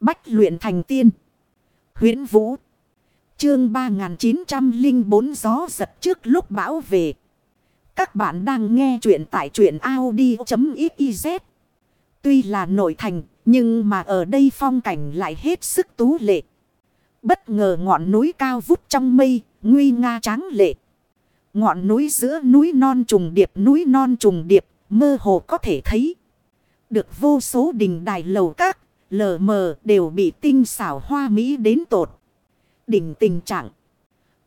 Bách luyện thành tiên. huyễn Vũ. Chương 3904 gió giật trước lúc bão về. Các bạn đang nghe truyện tại truyện Audi.xyz. Tuy là nội thành, nhưng mà ở đây phong cảnh lại hết sức tú lệ. Bất ngờ ngọn núi cao vút trong mây, nguy nga tráng lệ. Ngọn núi giữa núi non trùng điệp núi non trùng điệp, mơ hồ có thể thấy. Được vô số đình đài lầu các, lờ mờ đều bị tinh xảo hoa mỹ đến tột. Đỉnh tình trạng.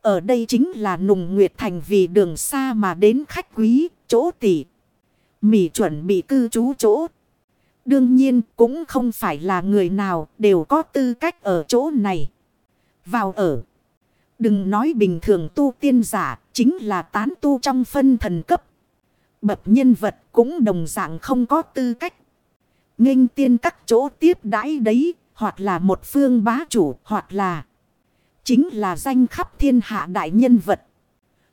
Ở đây chính là nùng nguyệt thành vì đường xa mà đến khách quý, chỗ tỷ. Mỉ chuẩn bị cư trú chỗ. Đương nhiên cũng không phải là người nào đều có tư cách ở chỗ này. Vào ở. Đừng nói bình thường tu tiên giả chính là tán tu trong phân thần cấp. Bậc nhân vật cũng đồng dạng không có tư cách nghênh tiên các chỗ tiếp đãi đấy hoặc là một phương bá chủ hoặc là chính là danh khắp thiên hạ đại nhân vật.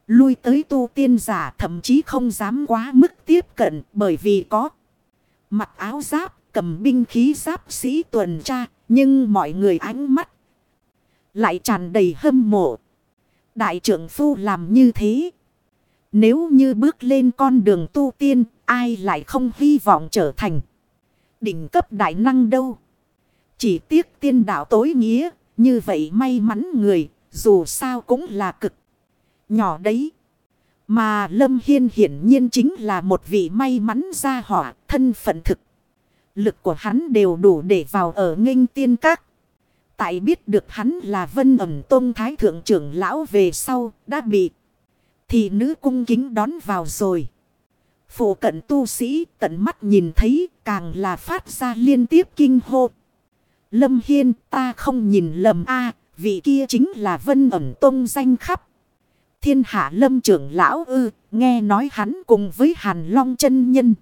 Lui tới tu tiên giả thậm chí không dám quá mức tiếp cận bởi vì có mặc áo giáp, cầm binh khí giáp sĩ tuần tra, nhưng mọi người ánh mắt lại tràn đầy hâm mộ. Đại trưởng phu làm như thế. Nếu như bước lên con đường tu tiên, ai lại không hy vọng trở thành đỉnh cấp đại năng đâu. Chỉ tiếc tiên đạo tối nghĩa, như vậy may mắn người, dù sao cũng là cực. Nhỏ đấy. Mà Lâm Hiên hiển nhiên chính là một vị may mắn gia hỏa, thân phận thực. Lực của hắn đều đủ để vào ở nghênh tiên các. Tại biết được hắn là vân ẩm tôn thái thượng trưởng lão về sau đã bị. Thì nữ cung kính đón vào rồi. Phổ cận tu sĩ tận mắt nhìn thấy càng là phát ra liên tiếp kinh hô. Lâm Hiên ta không nhìn lầm a vị kia chính là vân ẩm tôn danh khắp. Thiên hạ lâm trưởng lão ư, nghe nói hắn cùng với hàn long chân nhân.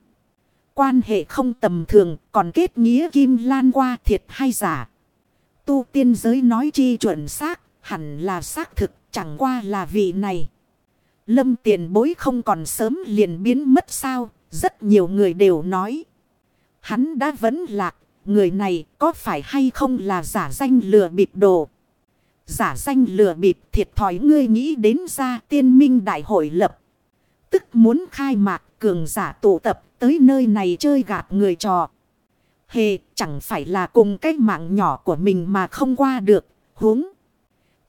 Quan hệ không tầm thường, còn kết nghĩa kim lan qua thiệt hay giả tu tiên giới nói chi chuẩn xác, hẳn là xác thực, chẳng qua là vị này. Lâm tiền bối không còn sớm liền biến mất sao, rất nhiều người đều nói. Hắn đã vẫn lạc, người này có phải hay không là giả danh lừa bịp đồ. Giả danh lừa bịp thiệt thòi ngươi nghĩ đến ra tiên minh đại hội lập. Tức muốn khai mạc cường giả tụ tập tới nơi này chơi gạt người trò. Hề chẳng phải là cùng cái mạng nhỏ của mình mà không qua được. huống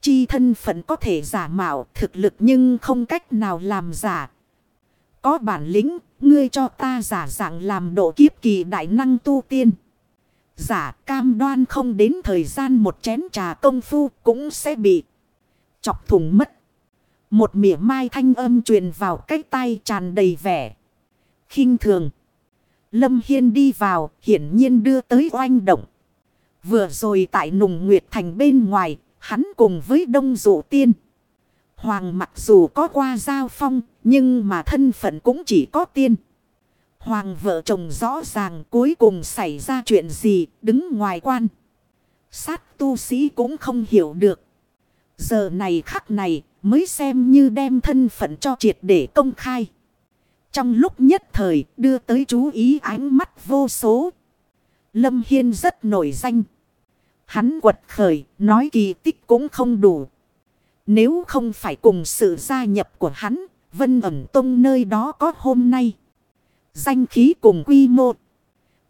Chi thân phận có thể giả mạo thực lực nhưng không cách nào làm giả. Có bản lĩnh, ngươi cho ta giả dạng làm độ kiếp kỳ đại năng tu tiên. Giả cam đoan không đến thời gian một chén trà công phu cũng sẽ bị chọc thủng mất. Một mỉa mai thanh âm truyền vào cái tay tràn đầy vẻ. khinh thường. Lâm Hiên đi vào, hiển nhiên đưa tới oanh động. Vừa rồi tại nùng nguyệt thành bên ngoài, hắn cùng với đông dụ tiên. Hoàng mặc dù có qua giao phong, nhưng mà thân phận cũng chỉ có tiên. Hoàng vợ chồng rõ ràng cuối cùng xảy ra chuyện gì, đứng ngoài quan. Sát tu sĩ cũng không hiểu được. Giờ này khắc này mới xem như đem thân phận cho triệt để công khai. Trong lúc nhất thời đưa tới chú ý ánh mắt vô số. Lâm Hiên rất nổi danh. Hắn quật khởi, nói kỳ tích cũng không đủ. Nếu không phải cùng sự gia nhập của hắn, Vân ẩn tông nơi đó có hôm nay. Danh khí cùng quy mô.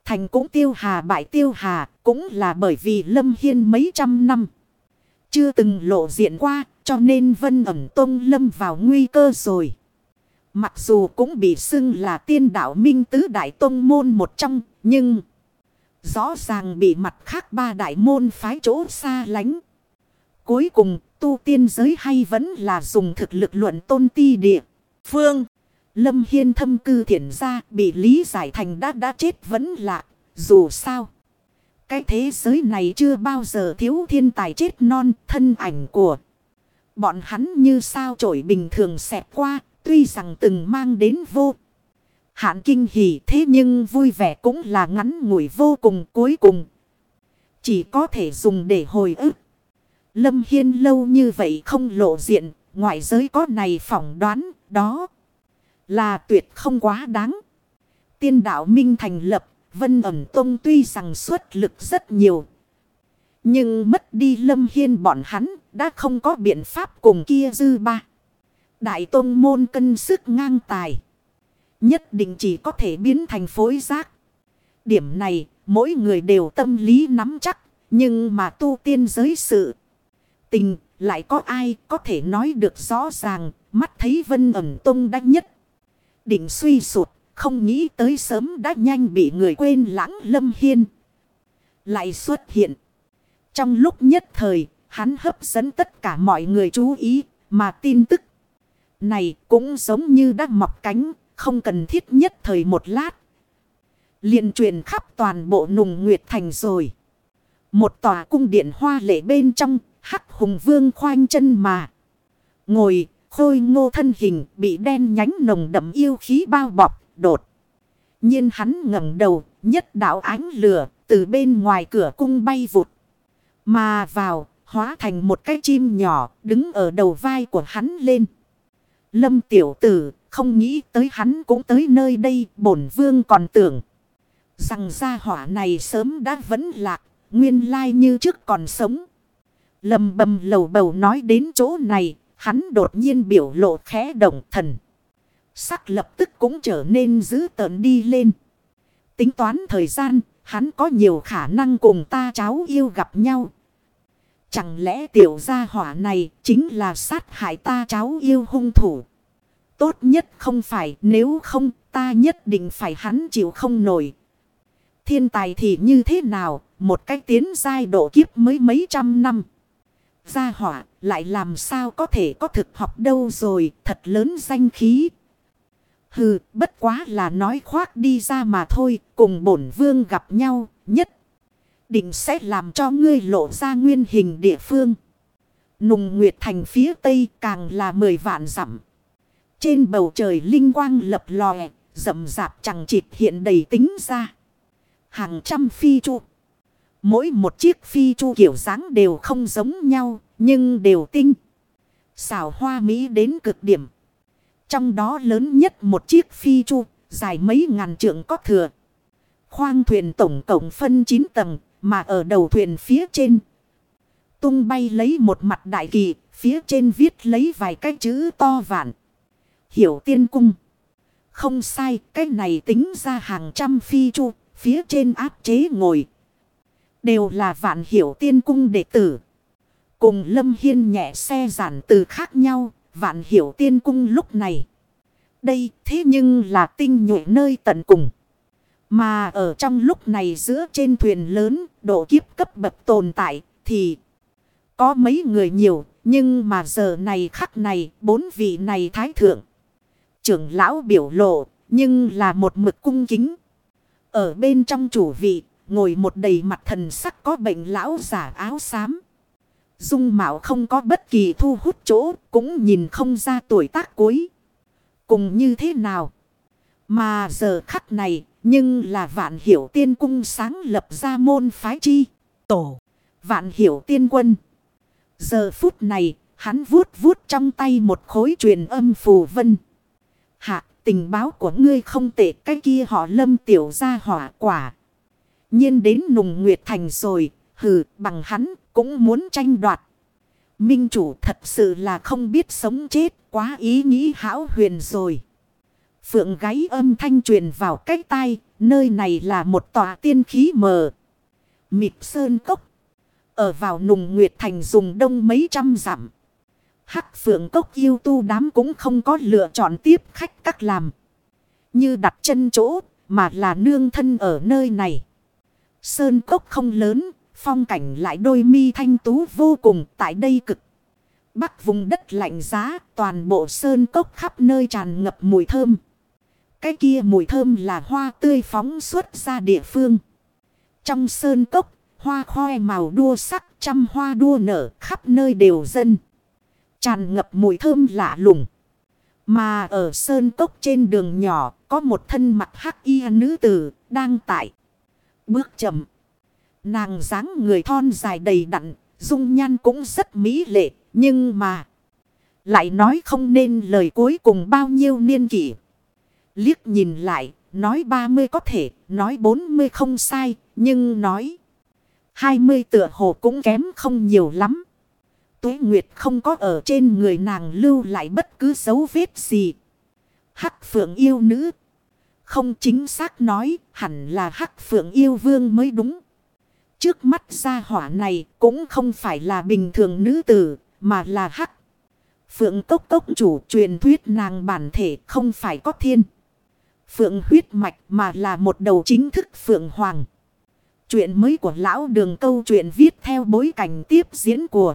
Thành cũng tiêu hà bại tiêu hà, cũng là bởi vì Lâm Hiên mấy trăm năm. Chưa từng lộ diện qua, cho nên Vân ẩn tông lâm vào nguy cơ rồi. Mặc dù cũng bị xưng là tiên đạo minh tứ đại tông môn một trong, nhưng rõ ràng bị mặt khác ba đại môn phái chỗ xa lánh. Cuối cùng, tu tiên giới hay vẫn là dùng thực lực luận tôn ti địa. Phương, Lâm Hiên thâm cư thiện ra bị lý giải thành đã đã chết vẫn lạ, dù sao. Cái thế giới này chưa bao giờ thiếu thiên tài chết non thân ảnh của. Bọn hắn như sao trổi bình thường xẹp qua Tuy rằng từng mang đến vô. Hạn kinh hỉ thế nhưng vui vẻ cũng là ngắn ngủi vô cùng cuối cùng. Chỉ có thể dùng để hồi ức. Lâm Hiên lâu như vậy không lộ diện. Ngoại giới có này phỏng đoán, đó. Là tuyệt không quá đáng. Tiên đạo Minh thành lập. Vân ẩm tông tuy rằng xuất lực rất nhiều. Nhưng mất đi lâm hiên bọn hắn đã không có biện pháp cùng kia dư ba. Đại tôn môn cân sức ngang tài. Nhất định chỉ có thể biến thành phối giác. Điểm này mỗi người đều tâm lý nắm chắc. Nhưng mà tu tiên giới sự tình lại có ai có thể nói được rõ ràng. Mắt thấy vân ẩm tông đắc nhất. Định suy sụt. Không nghĩ tới sớm đã nhanh bị người quên lãng lâm hiên. Lại xuất hiện. Trong lúc nhất thời, hắn hấp dẫn tất cả mọi người chú ý, mà tin tức này cũng giống như đã mọc cánh, không cần thiết nhất thời một lát. liền truyền khắp toàn bộ nùng nguyệt thành rồi. Một tòa cung điện hoa lệ bên trong, hắc hùng vương khoanh chân mà. Ngồi, khôi ngô thân hình bị đen nhánh nồng đậm yêu khí bao bọc, đột. nhiên hắn ngẩng đầu, nhất đạo ánh lửa, từ bên ngoài cửa cung bay vụt. Mà vào, hóa thành một cái chim nhỏ, đứng ở đầu vai của hắn lên. Lâm tiểu tử, không nghĩ tới hắn cũng tới nơi đây, bổn vương còn tưởng. Rằng gia hỏa này sớm đã vẫn lạc, nguyên lai như trước còn sống. lầm bầm lầu bầu nói đến chỗ này, hắn đột nhiên biểu lộ khẽ động thần. Sắc lập tức cũng trở nên dữ tợn đi lên. Tính toán thời gian, hắn có nhiều khả năng cùng ta cháu yêu gặp nhau. Chẳng lẽ tiểu gia hỏa này chính là sát hại ta cháu yêu hung thủ. Tốt nhất không phải, nếu không, ta nhất định phải hắn chịu không nổi. Thiên tài thì như thế nào, một cách tiến giai độ kiếp mới mấy trăm năm. Gia hỏa, lại làm sao có thể có thực học đâu rồi, thật lớn danh khí. Hừ, bất quá là nói khoác đi ra mà thôi, cùng bổn vương gặp nhau, nhất định sẽ làm cho ngươi lộ ra nguyên hình địa phương. Nùng Nguyệt Thành phía tây càng là mười vạn dặm. Trên bầu trời linh quang lập lòe, rậm rạp chẳng chịt hiện đầy tính ra. Hàng trăm phi chu. Mỗi một chiếc phi chu kiểu dáng đều không giống nhau, nhưng đều tinh. Xảo hoa Mỹ đến cực điểm. Trong đó lớn nhất một chiếc phi chu, dài mấy ngàn trượng có thừa. Khoang thuyền tổng cộng phân 9 tầng, mà ở đầu thuyền phía trên. Tung bay lấy một mặt đại kỳ. Phía trên viết lấy vài cái chữ to vạn. Hiểu tiên cung. Không sai. Cái này tính ra hàng trăm phi chu. Phía trên áp chế ngồi. Đều là vạn hiểu tiên cung đệ tử. Cùng Lâm Hiên nhẹ xe giản từ khác nhau. Vạn hiểu tiên cung lúc này. Đây thế nhưng là tinh nhuệ nơi tận cùng. Mà ở trong lúc này giữa trên thuyền lớn, độ kiếp cấp bậc tồn tại, thì có mấy người nhiều, nhưng mà giờ này khắc này, bốn vị này thái thượng. Trưởng lão biểu lộ, nhưng là một mực cung kính. Ở bên trong chủ vị, ngồi một đầy mặt thần sắc có bệnh lão giả áo xám. Dung mạo không có bất kỳ thu hút chỗ, cũng nhìn không ra tuổi tác cuối. Cùng như thế nào? Mà giờ khắc này, nhưng là vạn hiểu tiên cung sáng lập ra môn phái chi. Tổ. Vạn hiểu tiên quân. Giờ phút này, hắn vuốt vuốt trong tay một khối truyền âm phù vân. Hạ, tình báo của ngươi không tệ cái kia họ lâm tiểu ra hỏa quả. nhiên đến nùng nguyệt thành rồi, hừ, bằng hắn cũng muốn tranh đoạt. Minh chủ thật sự là không biết sống chết, quá ý nghĩ hão huyền rồi. Phượng gáy âm thanh truyền vào cách tai, nơi này là một tòa tiên khí mờ. Mịp sơn cốc. Ở vào nùng nguyệt thành dùng đông mấy trăm dặm. Hắc phượng cốc yêu tu đám cũng không có lựa chọn tiếp khách các làm. Như đặt chân chỗ, mà là nương thân ở nơi này. Sơn cốc không lớn, phong cảnh lại đôi mi thanh tú vô cùng tại đây cực. Bắc vùng đất lạnh giá, toàn bộ sơn cốc khắp nơi tràn ngập mùi thơm. Cái kia mùi thơm là hoa tươi phóng xuất ra địa phương. Trong sơn cốc, hoa khoe màu đua sắc trăm hoa đua nở khắp nơi đều dân. Tràn ngập mùi thơm lạ lùng. Mà ở sơn cốc trên đường nhỏ có một thân mặt hắc y nữ tử đang tại. Bước chậm. Nàng dáng người thon dài đầy đặn, dung nhan cũng rất mỹ lệ, nhưng mà... Lại nói không nên lời cuối cùng bao nhiêu niên kỷ. Liếc nhìn lại, nói 30 có thể, nói 40 không sai, nhưng nói 20 tựa hồ cũng kém không nhiều lắm. Tuế Nguyệt không có ở trên người nàng lưu lại bất cứ dấu vết gì. Hắc phượng yêu nữ. Không chính xác nói, hẳn là hắc phượng yêu vương mới đúng. Trước mắt gia hỏa này cũng không phải là bình thường nữ tử, mà là hắc. Phượng cốc cốc chủ truyền thuyết nàng bản thể không phải có thiên. Phượng huyết mạch mà là một đầu chính thức Phượng Hoàng. Chuyện mới của lão đường câu chuyện viết theo bối cảnh tiếp diễn của